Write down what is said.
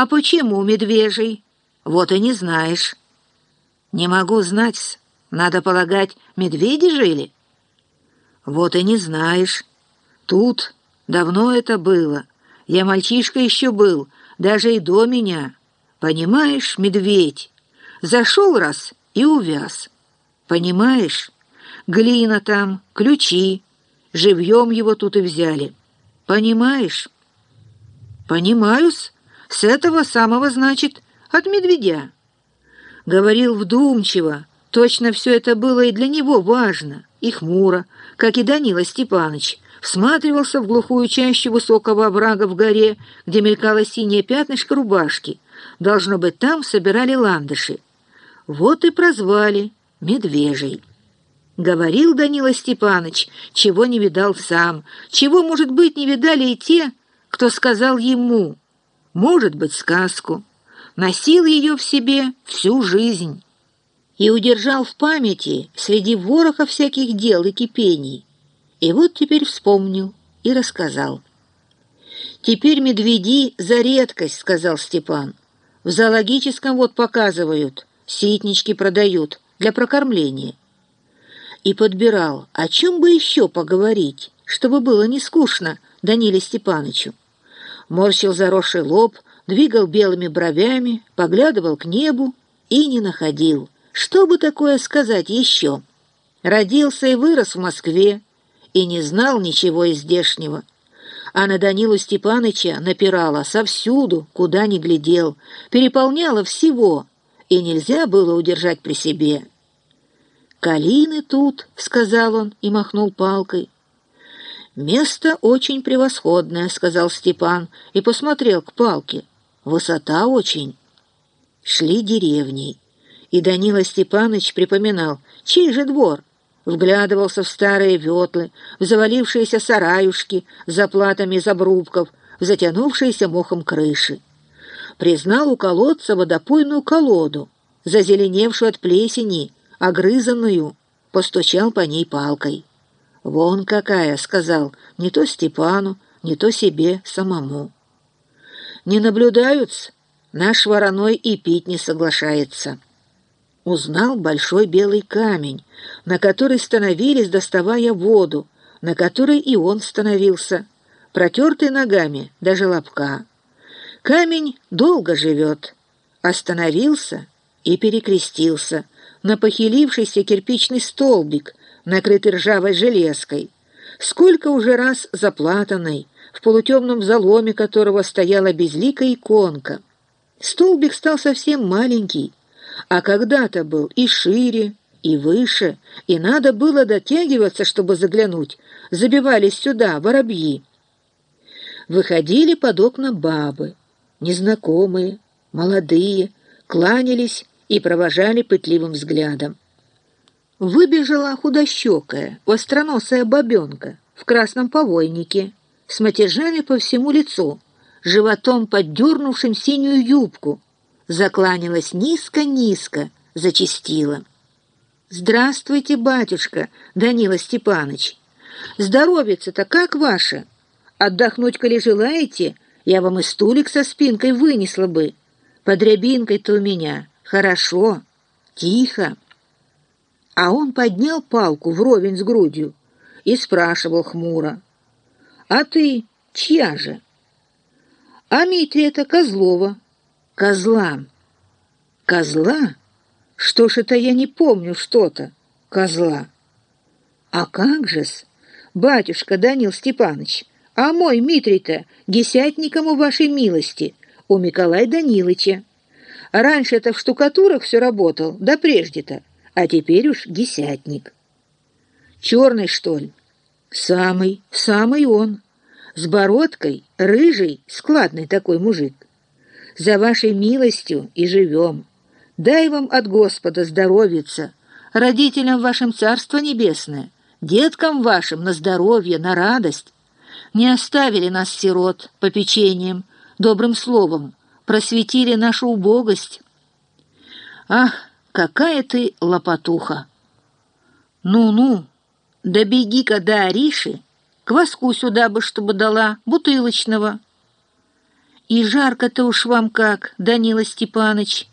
«А почему медвежий?» «Вот и не знаешь». «Не могу знать. Надо полагать, медведи жили?» «Вот и не знаешь. Тут давно это было. Я мальчишка еще был, даже и до меня. Понимаешь, медведь? Зашел раз и увяз. Понимаешь? Глина там, ключи. Живьем его тут и взяли. Понимаешь?» «Понимаю-с. С этого самого, значит, от медведя». Говорил вдумчиво. Точно все это было и для него важно, и хмуро, как и Данила Степаныч, всматривался в глухую чащу высокого оврага в горе, где мелькало синее пятнышко рубашки. Должно быть, там собирали ландыши. Вот и прозвали «Медвежий». Говорил Данила Степаныч, чего не видал сам, чего, может быть, не видали и те, кто сказал ему, может быть, сказку, носил ее в себе всю жизнь и удержал в памяти среди вороха всяких дел и кипений. И вот теперь вспомнил и рассказал. «Теперь медведи за редкость», — сказал Степан. «В зоологическом вот показывают, ситнички продают для прокормления». И подбирал, о чем бы еще поговорить, чтобы было не скучно Даниле Степанычу. Морщил заросший лоб, двигал белыми бровями, поглядывал к небу и не находил. Что бы такое сказать еще? Родился и вырос в Москве и не знал ничего из здешнего. А на Данилу Степаныча напирала совсюду, куда ни глядел, переполняла всего, и нельзя было удержать при себе. «Калины тут», — сказал он и махнул палкой. «Место очень превосходное», — сказал Степан и посмотрел к палке. «Высота очень». Шли деревней, и Данила Степаныч припоминал, чей же двор, вглядывался в старые ветлы, в завалившиеся сараюшки с заплатами из обрубков, в затянувшиеся мохом крыши. Признал у колодца водопойную колоду, зазеленевшую от плесени, огрызанную, постучал по ней палкой. «Вон какая!» — сказал, не то Степану, не то себе самому. «Не наблюдаются, наш вороной и пить не соглашается». Узнал большой белый камень, на который становились, доставая воду, на который и он становился, протертый ногами, даже лобка. Камень долго живет. Остановился и перекрестился на похилившийся кирпичный столбик, накрытый ржавой железкой, сколько уже раз заплатанной, в полутемном заломе которого стояла безликая иконка. Столбик стал совсем маленький, а когда-то был и шире, и выше, и надо было дотягиваться, чтобы заглянуть. Забивались сюда воробьи. Выходили под окна бабы, незнакомые, молодые, кланялись и провожали пытливым взглядом. Выбежала худощекая, остроносая бабенка в красном повойнике, с матежами по всему лицу, животом поддернувшим синюю юбку, закланялась низко-низко, зачастила. «Здравствуйте, батюшка, Данила Степаныч! Здоровится-то как ваше? Отдохнуть, коли желаете, я вам и стулик со спинкой вынесла бы. Под рябинкой-то у меня хорошо, тихо». А он поднял палку вровень с грудью и спрашивал хмуро. «А ты чья же?» «А Митя это Козлова». «Козла». «Козла? Что ж это я не помню что-то? Козла». «А как же-с, батюшка Данил Степанович, а мой Митрий-то десятником у вашей милости, у Миколая Данилыча. Раньше это в штукатурах все работал, да прежде-то а теперь уж десятник. Черный, что ли? Самый, самый он. С бородкой, рыжий, складный такой мужик. За вашей милостью и живем. Дай вам от Господа здоровиться, родителям вашим Царство Небесное, деткам вашим на здоровье, на радость. Не оставили нас сирот попечением, добрым словом, просветили нашу убогость. Ах, какая ты лопатуха! Ну-ну, да беги-ка до Ариши, кваску сюда бы, чтобы дала, бутылочного. И жарко-то уж вам как, Данила Степаныч.